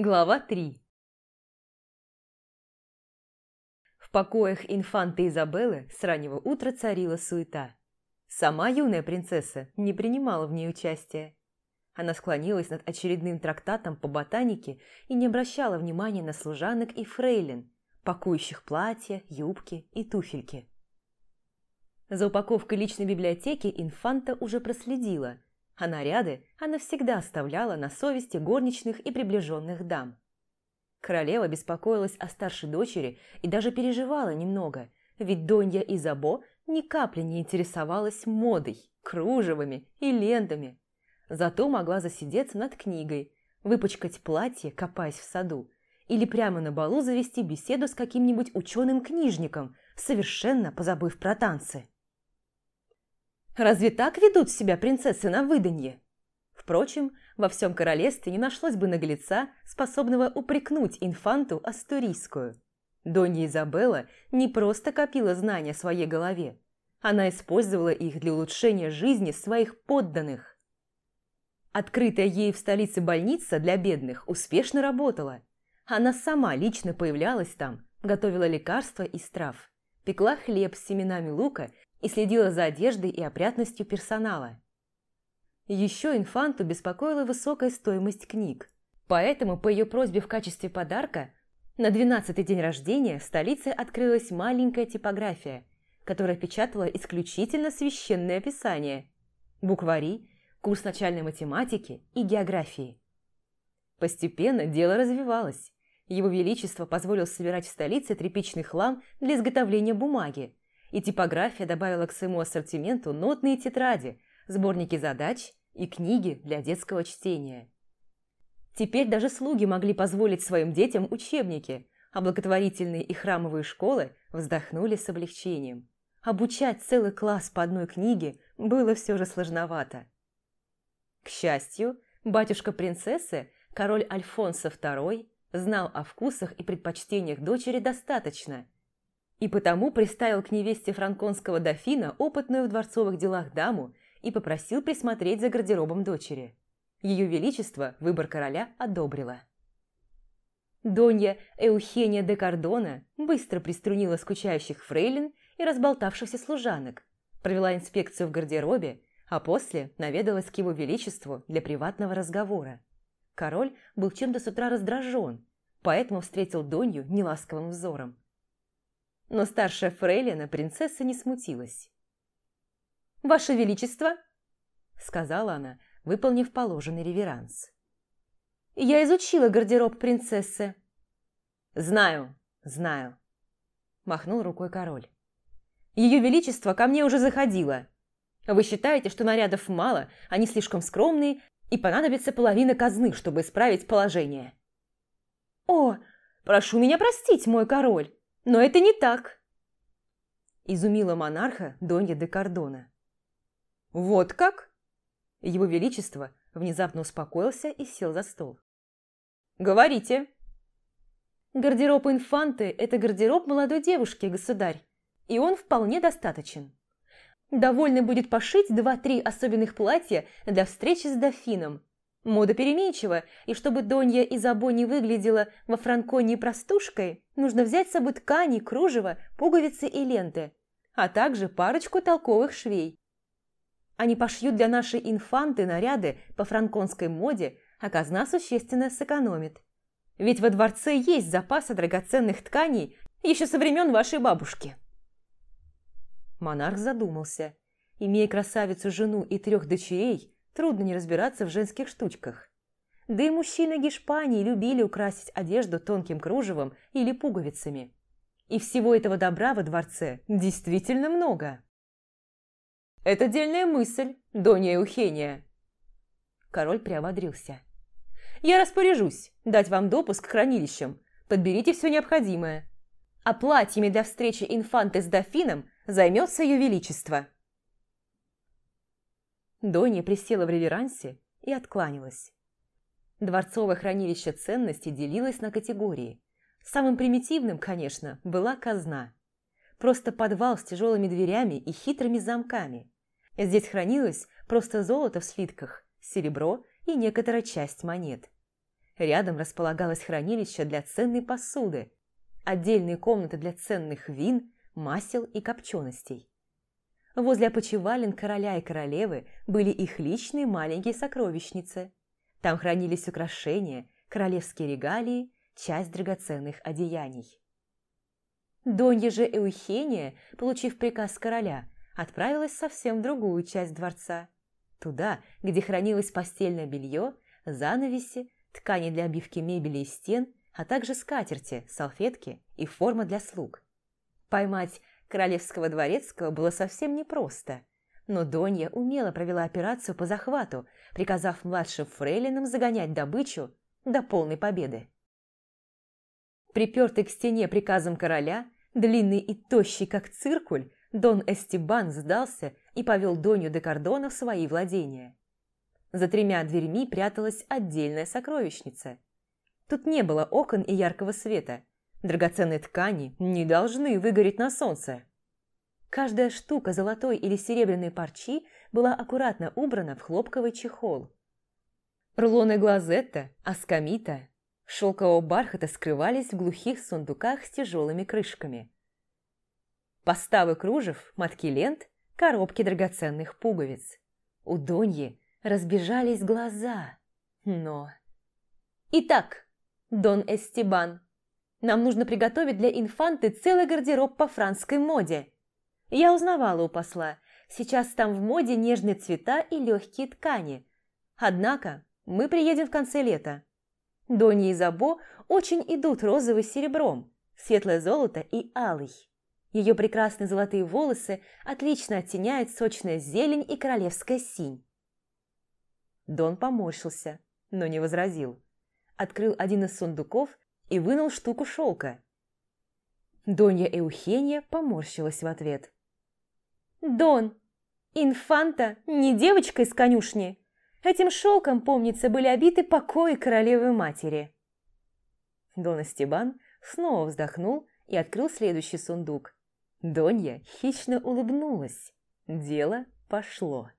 Глава 3 В покоях инфанты Изабеллы с раннего утра царила суета. Сама юная принцесса не принимала в ней участия. Она склонилась над очередным трактатом по ботанике и не обращала внимания на служанок и фрейлин, пакующих платья, юбки и туфельки. За упаковкой личной библиотеки инфанта уже проследила – а наряды она всегда оставляла на совести горничных и приближенных дам. Королева беспокоилась о старшей дочери и даже переживала немного, ведь Донья Изабо ни капли не интересовалась модой, кружевами и лентами. Зато могла засидеться над книгой, выпачкать платье, копаясь в саду, или прямо на балу завести беседу с каким-нибудь ученым-книжником, совершенно позабыв про танцы. Разве так ведут себя принцессы на выданье? Впрочем, во всем королевстве не нашлось бы наглеца, способного упрекнуть инфанту астурийскую. Донья Изабелла не просто копила знания в своей голове, она использовала их для улучшения жизни своих подданных. Открытая ей в столице больница для бедных успешно работала. Она сама лично появлялась там, готовила лекарства из трав, пекла хлеб с семенами лука и следила за одеждой и опрятностью персонала. Еще инфанту беспокоила высокая стоимость книг, поэтому по ее просьбе в качестве подарка на 12-й день рождения в столице открылась маленькая типография, которая печатала исключительно священное писание, буквари, курс начальной математики и географии. Постепенно дело развивалось. Его Величество позволил собирать в столице тряпичный хлам для изготовления бумаги, и типография добавила к своему ассортименту нотные тетради, сборники задач и книги для детского чтения. Теперь даже слуги могли позволить своим детям учебники, а благотворительные и храмовые школы вздохнули с облегчением. Обучать целый класс по одной книге было все же сложновато. К счастью, батюшка принцессы, король Альфонсо II, знал о вкусах и предпочтениях дочери достаточно – и потому приставил к невесте франконского дофина опытную в дворцовых делах даму и попросил присмотреть за гардеробом дочери. Ее Величество выбор короля одобрило. Донья Эухения де Кардона быстро приструнила скучающих фрейлин и разболтавшихся служанок, провела инспекцию в гардеробе, а после наведалась к его величеству для приватного разговора. Король был чем-то с утра раздражен, поэтому встретил Донью неласковым взором. Но старшая фрейлина принцесса не смутилась. «Ваше Величество!» – сказала она, выполнив положенный реверанс. «Я изучила гардероб принцессы». «Знаю, знаю», – махнул рукой король. «Ее Величество ко мне уже заходило. Вы считаете, что нарядов мало, они слишком скромные, и понадобится половина казны, чтобы исправить положение?» «О, прошу меня простить, мой король!» Но это не так!» Изумила монарха Донья де Кардона. «Вот как?» Его Величество внезапно успокоился и сел за стол. «Говорите!» «Гардероб инфанты – это гардероб молодой девушки, государь, и он вполне достаточен. Довольно будет пошить два-три особенных платья для встречи с дофином, Мода переменчива, и чтобы Донья Изабо не выглядела во Франконии простушкой, нужно взять с собой ткани, кружево, пуговицы и ленты, а также парочку толковых швей. Они пошьют для нашей инфанты наряды по франконской моде, а казна существенно сэкономит. Ведь во дворце есть запасы драгоценных тканей еще со времен вашей бабушки. Монарх задумался. Имея красавицу жену и трех дочерей, Трудно не разбираться в женских штучках. Да и мужчины Гешпании любили украсить одежду тонким кружевом или пуговицами. И всего этого добра во дворце действительно много. «Это дельная мысль, Донья Эухения!» Король приободрился. «Я распоряжусь дать вам допуск к хранилищам. Подберите все необходимое. А платьями для встречи инфанты с дофином займется ее величество». Донья присела в реверансе и откланялась. Дворцовое хранилище ценностей делилось на категории. Самым примитивным, конечно, была казна. Просто подвал с тяжелыми дверями и хитрыми замками. Здесь хранилось просто золото в слитках, серебро и некоторая часть монет. Рядом располагалось хранилище для ценной посуды, отдельные комнаты для ценных вин, масел и копченостей. Возле опочивален короля и королевы были их личные маленькие сокровищницы. Там хранились украшения, королевские регалии, часть драгоценных одеяний. Донья же Эухения, получив приказ короля, отправилась совсем в другую часть дворца. Туда, где хранилось постельное белье, занавеси, ткани для обивки мебели и стен, а также скатерти, салфетки и форма для слуг. Поймать королевского дворецкого было совсем непросто, но Донья умело провела операцию по захвату, приказав младшим фрейлинам загонять добычу до полной победы. Припертый к стене приказом короля, длинный и тощий, как циркуль, Дон Эстебан сдался и повел Донью де Кордона в свои владения. За тремя дверьми пряталась отдельная сокровищница. Тут не было окон и яркого света. Драгоценные ткани не должны выгореть на солнце. Каждая штука золотой или серебряной парчи была аккуратно убрана в хлопковый чехол. Рулоны глазетта, аскамита, шелкового бархата скрывались в глухих сундуках с тяжелыми крышками. Поставы кружев, мотки лент, коробки драгоценных пуговиц. У Доньи разбежались глаза, но... Итак, Дон Эстебан, нам нужно приготовить для инфанты целый гардероб по французской моде. Я узнавала у посла, сейчас там в моде нежные цвета и легкие ткани. Однако мы приедем в конце лета. Дони и Забо очень идут розовый с серебром, светлое золото и алый. Ее прекрасные золотые волосы отлично оттеняют сочная зелень и королевская синь. Дон поморщился, но не возразил. Открыл один из сундуков и вынул штуку шелка. Донья Эухения поморщилась в ответ. «Дон, инфанта не девочка из конюшни. Этим шелком, помнится, были обиты покои королевы-матери». Дон Эстебан снова вздохнул и открыл следующий сундук. Донья хищно улыбнулась. Дело пошло.